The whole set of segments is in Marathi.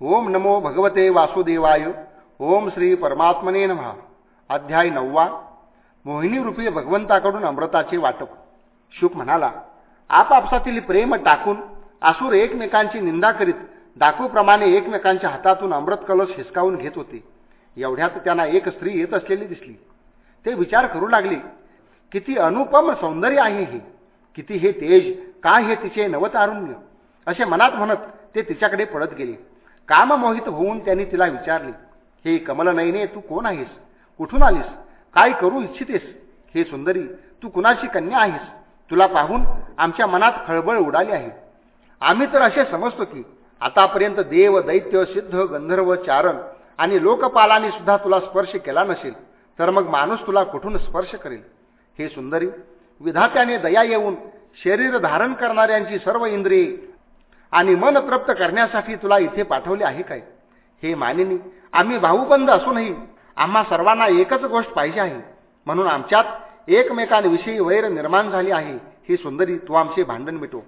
ओम नमो भगवते वासुदेवाय। ओम श्री परमात्मने नमः। अध्याय नववा। मोहिनी रूपी भगवंताकडून अमृताचे वाटप। शुक म्हणाला आपापसातील प्रेम टाकून आसूर एकमेकांची निंदा करीत डाकूप्रमाणे एकमेकांच्या हातातून अमृत कलश हिसकावून घेत होते. एवढ्यात त्यांना एक स्त्री येत असलेली दिसली. ते विचार करू लागले किती अनुपम सौंदर्य आहे हे. किती हे तेज काय हे तिचे नवतारुण्य? असे मनात म्हणत ते तिच्याकडे पळत गेले. काममोहित होऊन त्यांनी तिला विचारले हे कमलनयने तू कोण आहेस? कुठून आलीस? काय करू इच्छितेस? हे सुंदरी तू कुणाची कन्या आहेस? तुला पाहून आमच्या मनात खळबळ उडाली आहे. आम्ही तर असे समजतो की आतापर्यंत देव दैत्य सिद्ध गंधर्व चारण आणि लोकपालाने सुद्धा तुला स्पर्श केला नसेल तर मग माणूस तुला कुठून स्पर्श करेल? हे सुंदरी विधात्याने दया येऊन शरीर धारण करणाऱ्यांची सर्व इंद्रिये आणि मन तृप्त करण्यासाठी तुला इथे पाठवले आहे काय? हे मानिनी आम्ही भाऊबंद असूनही आम्हा सर्वांना एकच गोष्ट पाहिजे आहे. म्हणून आमच्यात एकमेकांविषयी वैर निर्माण झाली आहे. ही सुंदरी तू आमचे भांडण मिटो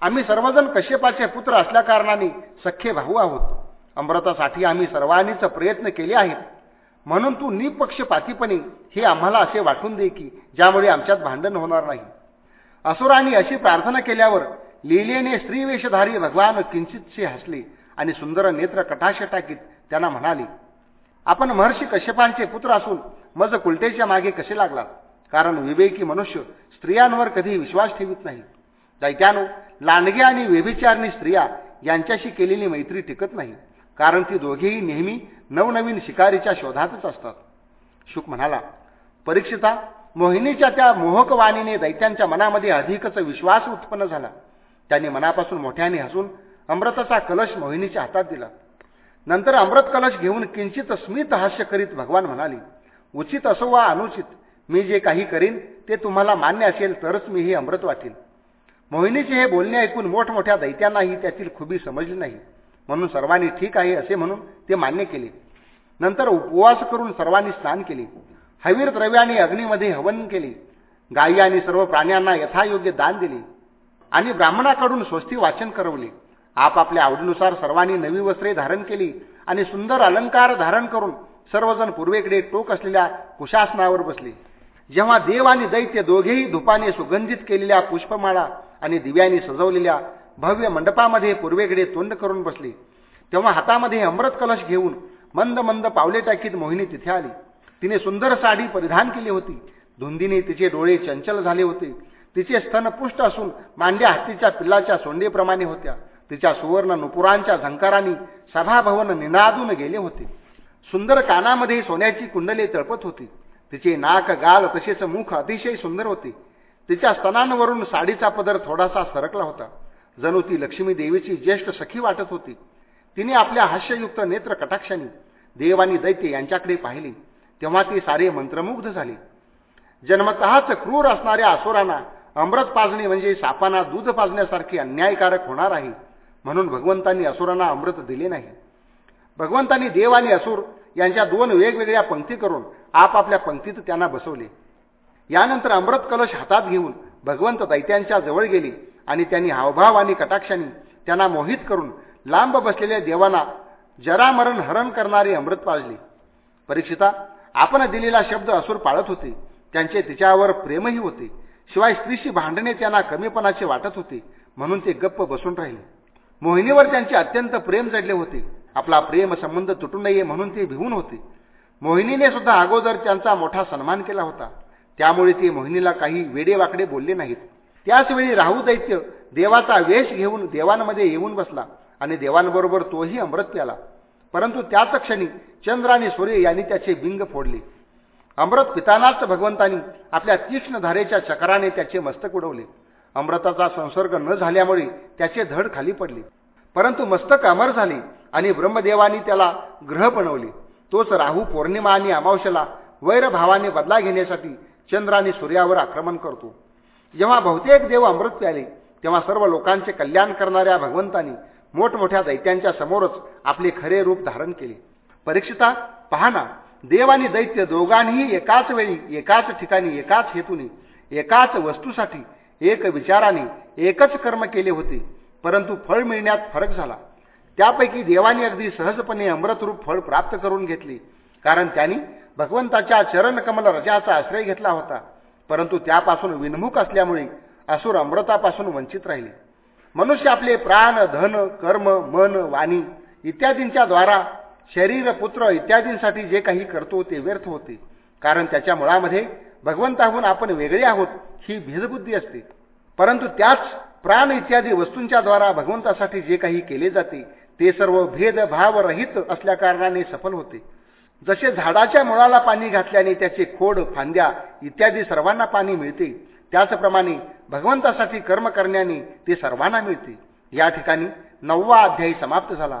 आम्ही सर्वजण कश्यपाचे पुत्र असल्याकारणाने सख्खे भाऊ आहोत. अमृतासाठी आम्ही सर्वांनीच प्रयत्न केले आहेत. म्हणून तू निपक्षपातीपणे हे आम्हाला असे वाटून दे की ज्यामुळे आमच्यात भांडण होणार नाही. असुरांनी अशी प्रार्थना केल्यावर लिलेने स्त्रीवेशधारी भगवान किंचितसे हसले आणि सुंदर नेत्र कटाश टाकीत त्यांना म्हणाले आपण महर्षी कश्यपांचे पुत्र असून मज कुलटेच्या मागे कसे लागला कारण विवेकी मनुष्य स्त्रियांवर कधी विश्वास ठेवित नाही. दैत्यानो लांडगे आणि व्यभिचारणी स्त्रिया यांच्याशी केलेली मैत्री टिकत नाही कारण ती दोघेही नेहमी नवनवीन शिकारीच्या शोधातच असतात. शुक म्हणाला परीक्षिता मोहिनीच्या त्या मोहकवाणीने दैत्यांच्या मनामध्ये अधिकच विश्वास उत्पन्न झाला. त्यांनी मनापासून मोठ्याने हसून अमृताचा कलश मोहिनीच्या हातात दिला. नंतर अमृत कलश घेऊन किंचित स्मित हास्य करीत भगवान म्हणाले उचित असो वा अनुचित मी जे काही करीन ते तुम्हाला मान्य असेल तरच मी हे अमृत वाटेन मोहिनीचे हे बोलणे ऐकून मोठमोठ्या दैत्यांनाही त्यातील खुबी समजली नाही. म्हणून सर्वांनी ठीक आहे असे म्हणून ते मान्य केले. नंतर उपवास करून सर्वांनी स्नान केले. हवीर द्रव्याने अग्नीमध्ये हवन केले. गायी आणि सर्व प्राण्यांना यथायोग्य दान दिले. आणि ब्राह्मणाकडून स्वस्ती वाचन करवले. आपापल्या आवडीनुसार सर्वांनी नवी वस्त्रे धारण केली आणि सुंदर अलंकार धारण करून सर्वजण पूर्वेकडे टोक असलेल्या कुशासनावर बसले. जेव्हा देव आणि दैत्य दोघेही धुपाने सुगंधित केलेल्या पुष्पमाळा आणि दिव्यांनी सजवलेल्या भव्य मंडपामध्ये पूर्वेकडे तोंड करून बसले तेव्हा हातामध्ये अमृत कलश घेऊन मंद मंद पावले टाकीत मोहिनी तिथे आली. तिने सुंदर साडी परिधान केली होती. धुंदीने तिचे डोळे चंचल झाले होते. तिचे स्तन पुष्ट असून मांड्या हत्तीच्या पिल्लाच्या सोंडेप्रमाणे होत्या. तिच्या सुवर्ण नुपुरांच्या झंकारांनी सभाभवन निनादून गेले होते. सुंदर कानामध्ये सोन्याची कुंडले तळपत होती. तिचे नाक गाल तसेच मुख अतिशय सुंदर होते. तिच्या स्तनांवरून साडीचा पदर थोडासा सरकला होता. जणू ती लक्ष्मी देवीची ज्येष्ठ सखी वाटत होती. तिने आपल्या हास्ययुक्त नेत्र कटाक्षाने देव आणि दैत्य यांच्याकडे पाहिले. तेव्हा ती सारे मंत्रमुग्ध झाले. जन्मतःच क्रूर असणाऱ्या असुरांना अमृत पाजणे म्हणजे सापांना दूध पाजण्यासारखे अन्यायकारक होणार आहे म्हणून भगवंतांनी असुरांना अमृत दिले नाही. भगवंतांनी देव आणि असुर यांच्या दोन वेगवेगळ्या पंक्ती करून आपापल्या पंक्तीत त्यांना बसवले. यानंतर अमृत कलश हातात घेऊन भगवंत दैत्यांच्या जवळ गेले आणि त्यांनी हावभाव आणि कटाक्षांनी त्यांना मोहित करून लांब बसलेल्या देवांना जरामरण हरण करणारे अमृत पाजले. परीक्षिता आपण दिलेला शब्द असुर पाळत होते. त्यांचे तिच्यावर प्रेमही होते. शिवाय स्त्रीशी भांडणे त्यांना कमीपणाचे वाटत होते म्हणून ते गप्प बसून राहिले. मोहिनीवर त्यांचे अत्यंत प्रेम जडले होते. आपला प्रेम संबंध तुटू नये म्हणून ते भिवून होते. मोहिनीने सुद्धा अगोदर त्यांचा मोठा सन्मान केला होता. त्यामुळे ते मोहिनीला काही वेडेवाकडे बोलले नाहीत. त्याचवेळी राहू दैत्य देवाचा वेश घेऊन देवांमध्ये येऊन बसला आणि देवांबरोबर तोही अमृत प्याला. परंतु त्याच क्षणी चंद्र आणि सूर्य यांनी त्याचे बिंग फोडले. अमृत पितानाच भगवंतांनी आपल्या तीक्ष्ण धारेच्या चक्राने त्याचे मस्तक उडवले. अमृताचा संसर्ग न झाल्यामुळे त्याचे धड खाली पडले. परंतु मस्तक अमर झाले आणि ब्रह्मदेवानी त्याला ग्रह बनवले. तोच राहू पौर्णिमा आणि अमावश्याला वैरभावाने बदला घेण्यासाठी चंद्र आणि सूर्यावर आक्रमण करतो. जेव्हा बहुतेक देव अमृत प्याले तेव्हा सर्व लोकांचे कल्याण करणाऱ्या भगवंतांनी मोठमोठ्या दैत्यांच्या समोरच आपले खरे रूप धारण केले. परीक्षिता पहाना देव आणि दैत्य दोघांनीही एकाच वेळी एकाच ठिकाणी एकाच हेतूने एकाच वस्तूसाठी एक विचाराने एकच कर्म केले होते. परंतु फळ मिळण्यात फरक झाला. त्यापैकी देवाने अगदी सहजपणे अमृतरूप फळ प्राप्त करून घेतले. कारण त्यांनी भगवंताच्या चरणकमल रजाचा आश्रय घेतला होता. परंतु त्यापासून विनमुख असल्यामुळे असुर अमृतापासून वंचित राहिले. मनुष्य आपले प्राण धन कर्म मन वाणी इत्यादींच्या द्वारा शरीर पुत्र इत्यादींसाठी जे काही करतो ते व्यर्थ होते. कारण त्याच्या मुळामध्ये भगवंताहून आपण वेगळे आहोत ही भेदबुद्धी असते. परंतु त्याच प्राण इत्यादी वस्तूंच्या द्वारा भगवंतासाठी जे काही केले जाते ते सर्व भेदभावरहित असल्याकारणाने सफल होते. जसे झाडाच्या मुळाला पाणी घातल्याने त्याचे खोड फांद्या इत्यादी सर्वांना पाणी मिळते त्याचप्रमाणे भगवंतासाठी कर्म करण्याने ते सर्वांना मिळते. या ठिकाणी नववा अध्यायी समाप्त झाला.